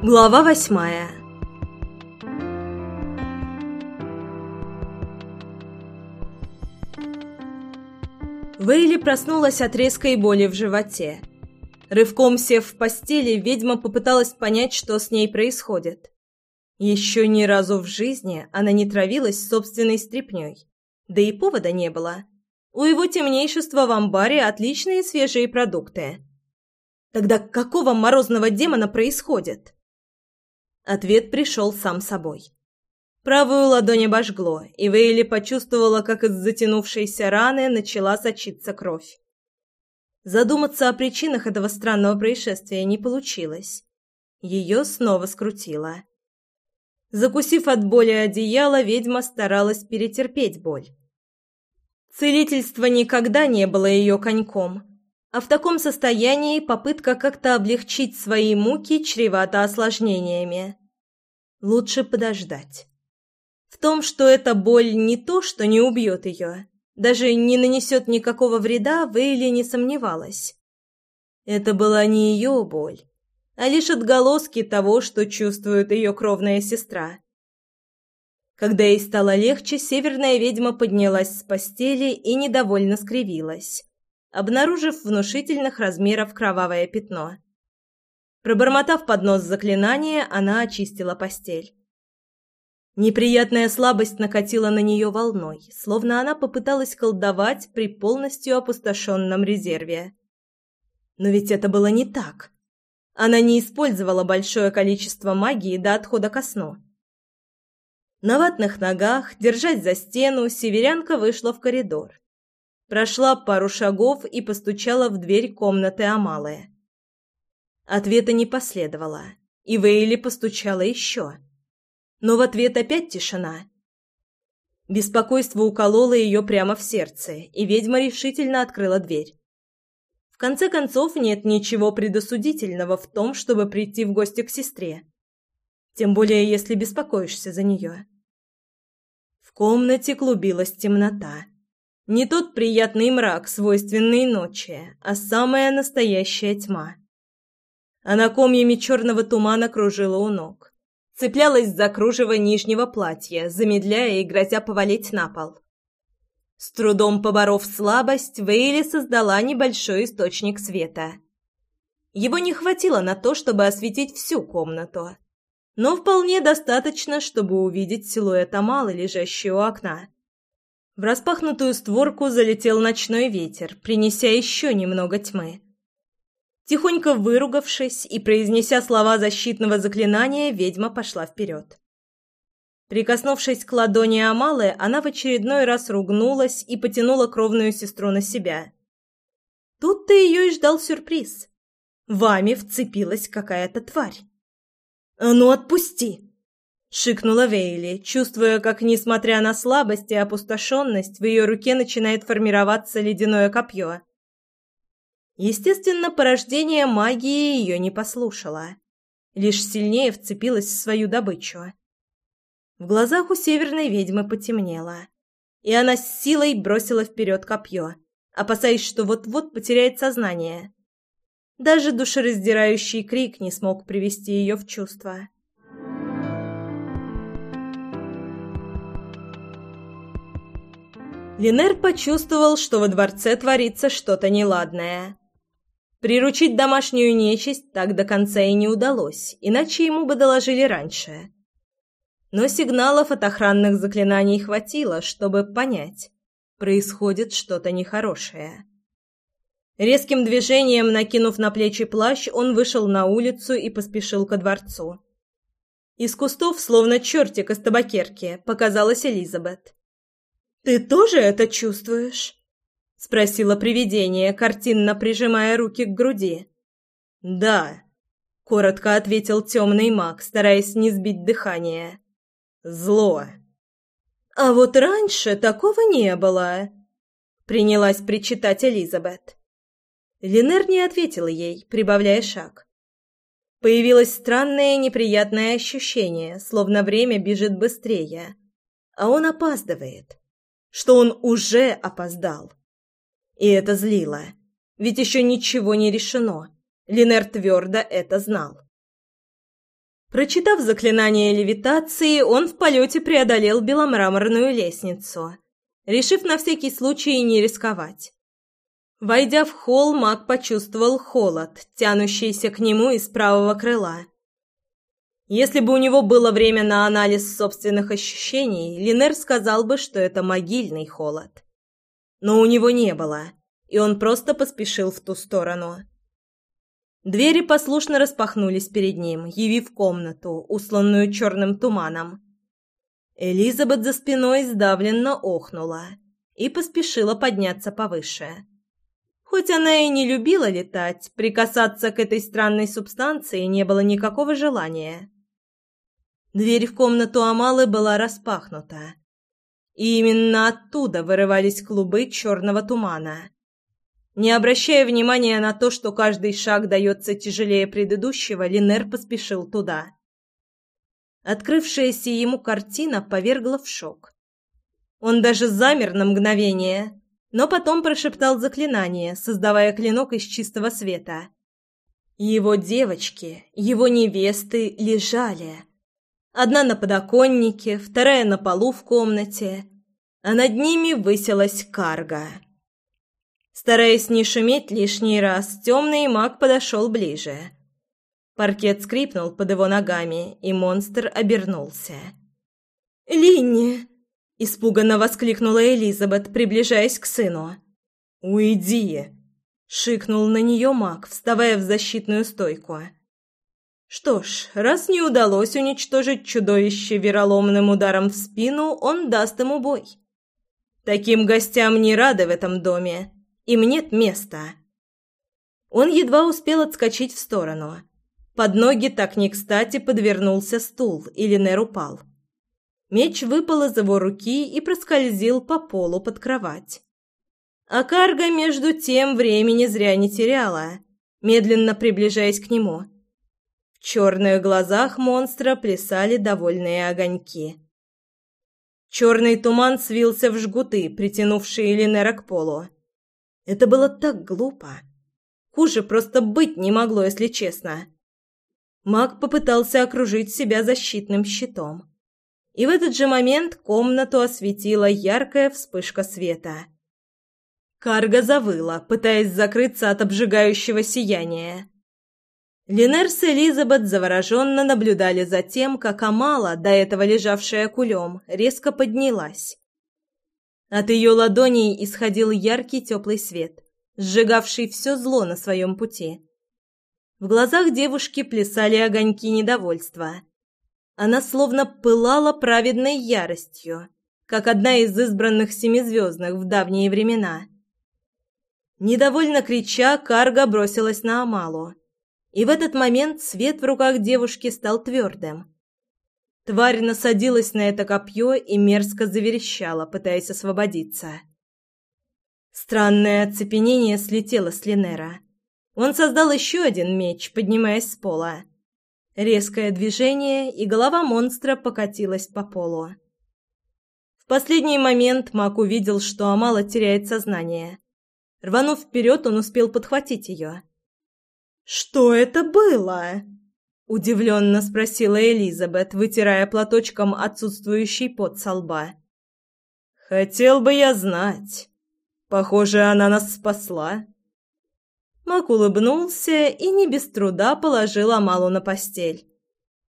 Глава восьмая Вейли проснулась от резкой боли в животе. Рывком сев в постели, ведьма попыталась понять, что с ней происходит. Еще ни разу в жизни она не травилась собственной стряпнёй. Да и повода не было. У его темнейшества в амбаре отличные свежие продукты. Тогда какого морозного демона происходит? Ответ пришел сам собой. Правую ладонь обожгло, и Вейли почувствовала, как из затянувшейся раны начала сочиться кровь. Задуматься о причинах этого странного происшествия не получилось. Ее снова скрутило. Закусив от боли одеяло, ведьма старалась перетерпеть боль. Целительство никогда не было ее коньком, а в таком состоянии попытка как-то облегчить свои муки чревата осложнениями. Лучше подождать. В том, что эта боль не то, что не убьет ее, даже не нанесет никакого вреда, Вейли не сомневалась. Это была не ее боль, а лишь отголоски того, что чувствует ее кровная сестра. Когда ей стало легче, северная ведьма поднялась с постели и недовольно скривилась, обнаружив внушительных размеров кровавое пятно. Пробормотав под нос заклинание, она очистила постель. Неприятная слабость накатила на нее волной, словно она попыталась колдовать при полностью опустошенном резерве. Но ведь это было не так. Она не использовала большое количество магии до отхода ко сну. На ватных ногах, держась за стену, северянка вышла в коридор. Прошла пару шагов и постучала в дверь комнаты Амалы. Ответа не последовало, и Вейли постучала еще. Но в ответ опять тишина. Беспокойство укололо ее прямо в сердце, и ведьма решительно открыла дверь. В конце концов, нет ничего предосудительного в том, чтобы прийти в гости к сестре. Тем более, если беспокоишься за нее. В комнате клубилась темнота. Не тот приятный мрак, свойственный ночи, а самая настоящая тьма. Она комьями черного тумана кружила у ног. Цеплялась за кружево нижнего платья, замедляя и грозя повалить на пол. С трудом поборов слабость, Вейли создала небольшой источник света. Его не хватило на то, чтобы осветить всю комнату, но вполне достаточно, чтобы увидеть силуэт Амалы, лежащий у окна. В распахнутую створку залетел ночной ветер, принеся еще немного тьмы. Тихонько выругавшись и произнеся слова защитного заклинания, ведьма пошла вперед. Прикоснувшись к ладони Амалы, она в очередной раз ругнулась и потянула кровную сестру на себя. Тут-то ее и ждал сюрприз. Вами вцепилась какая-то тварь. «А ну, отпусти!» — шикнула Вейли, чувствуя, как, несмотря на слабость и опустошенность, в ее руке начинает формироваться ледяное копье. Естественно, порождение магии ее не послушало. Лишь сильнее вцепилась в свою добычу. В глазах у северной ведьмы потемнело, и она с силой бросила вперед копье, опасаясь, что вот-вот потеряет сознание. Даже душераздирающий крик не смог привести ее в чувство. Линер почувствовал, что во дворце творится что-то неладное. Приручить домашнюю нечисть так до конца и не удалось, иначе ему бы доложили раньше. Но сигналов от охранных заклинаний хватило, чтобы понять, происходит что-то нехорошее. Резким движением, накинув на плечи плащ, он вышел на улицу и поспешил ко дворцу. Из кустов, словно чертик из табакерки, показалась Элизабет. «Ты тоже это чувствуешь?» — спросила привидение, картинно прижимая руки к груди. «Да», — коротко ответил темный маг, стараясь не сбить дыхание. «Зло». «А вот раньше такого не было», — принялась причитать Элизабет. Линер не ответила ей, прибавляя шаг. Появилось странное неприятное ощущение, словно время бежит быстрее, а он опаздывает, что он уже опоздал. И это злило. Ведь еще ничего не решено. Линер твердо это знал. Прочитав заклинание левитации, он в полете преодолел беломраморную лестницу, решив на всякий случай не рисковать. Войдя в холл, маг почувствовал холод, тянущийся к нему из правого крыла. Если бы у него было время на анализ собственных ощущений, Линер сказал бы, что это могильный холод. Но у него не было, и он просто поспешил в ту сторону. Двери послушно распахнулись перед ним, явив комнату, усланную черным туманом. Элизабет за спиной сдавленно охнула и поспешила подняться повыше. Хоть она и не любила летать, прикасаться к этой странной субстанции не было никакого желания. Дверь в комнату Амалы была распахнута. И именно оттуда вырывались клубы черного тумана. Не обращая внимания на то, что каждый шаг дается тяжелее предыдущего, Линер поспешил туда. Открывшаяся ему картина повергла в шок. Он даже замер на мгновение, но потом прошептал заклинание, создавая клинок из чистого света. Его девочки, его невесты лежали. Одна на подоконнике, вторая на полу в комнате, а над ними высилась карга. Стараясь не шуметь лишний раз, темный маг подошел ближе. Паркет скрипнул под его ногами, и монстр обернулся. «Линни!» Испуганно воскликнула Элизабет, приближаясь к сыну. «Уйди!» — шикнул на нее маг, вставая в защитную стойку. Что ж, раз не удалось уничтожить чудовище вероломным ударом в спину, он даст ему бой. Таким гостям не рады в этом доме, им нет места. Он едва успел отскочить в сторону. Под ноги так не кстати подвернулся стул, и Линер упал. Меч выпал из его руки и проскользил по полу под кровать. А Карга между тем времени зря не теряла, медленно приближаясь к нему. В черных глазах монстра плясали довольные огоньки. Черный туман свился в жгуты, притянувшие Линера к полу. Это было так глупо. Хуже просто быть не могло, если честно. Маг попытался окружить себя защитным щитом и в этот же момент комнату осветила яркая вспышка света. Карга завыла, пытаясь закрыться от обжигающего сияния. Линер с Элизабет завороженно наблюдали за тем, как Амала, до этого лежавшая кулем, резко поднялась. От ее ладоней исходил яркий теплый свет, сжигавший все зло на своем пути. В глазах девушки плясали огоньки недовольства – она словно пылала праведной яростью, как одна из избранных семизвездных в давние времена. Недовольно крича, Карга бросилась на Амалу. И в этот момент свет в руках девушки стал твердым. Тварь насадилась на это копье и мерзко заверещала, пытаясь освободиться. Странное оцепенение слетело с Линера. Он создал еще один меч, поднимаясь с пола. Резкое движение, и голова монстра покатилась по полу. В последний момент Мак увидел, что Амала теряет сознание. Рванув вперед, он успел подхватить ее. «Что это было?» — удивленно спросила Элизабет, вытирая платочком отсутствующий пот со лба. «Хотел бы я знать. Похоже, она нас спасла». Мак улыбнулся и не без труда положил Амалу на постель.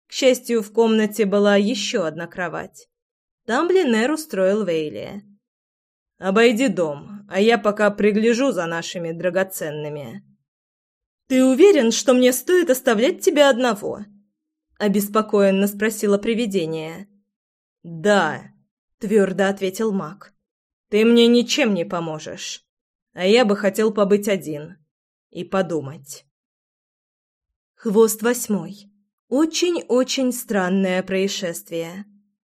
К счастью, в комнате была еще одна кровать. Там Блинер устроил Вейли. «Обойди дом, а я пока пригляжу за нашими драгоценными». «Ты уверен, что мне стоит оставлять тебя одного?» — обеспокоенно спросила привидение. «Да», — твердо ответил маг. «Ты мне ничем не поможешь, а я бы хотел побыть один и подумать. Хвост восьмой. Очень-очень странное происшествие.